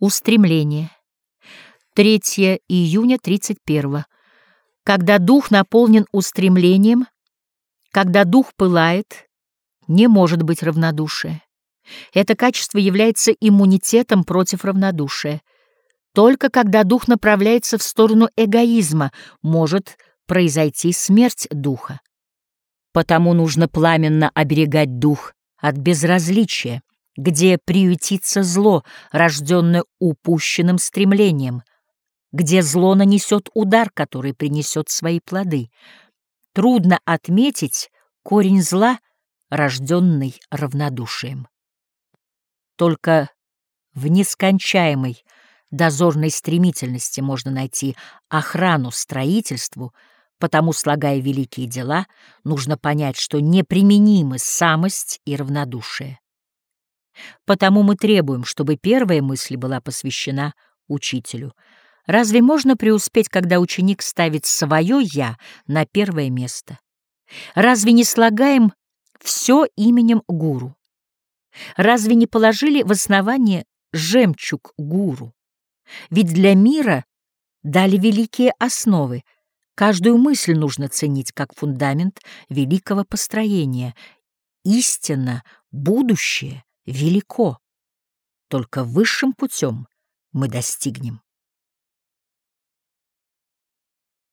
Устремление. 3 июня 31 Когда дух наполнен устремлением, когда дух пылает, не может быть равнодушия. Это качество является иммунитетом против равнодушия. Только когда дух направляется в сторону эгоизма, может произойти смерть духа. Потому нужно пламенно оберегать дух от безразличия, где приютится зло, рожденное упущенным стремлением, где зло нанесет удар, который принесет свои плоды. Трудно отметить корень зла, рожденный равнодушием. Только в нескончаемой дозорной стремительности можно найти охрану строительству, потому, слагая великие дела, нужно понять, что неприменимы самость и равнодушие. Потому мы требуем, чтобы первая мысль была посвящена учителю. Разве можно преуспеть, когда ученик ставит свое «я» на первое место? Разве не слагаем все именем гуру? Разве не положили в основание жемчуг гуру? Ведь для мира дали великие основы. Каждую мысль нужно ценить как фундамент великого построения. Истина, будущее велико. Только высшим путем мы достигнем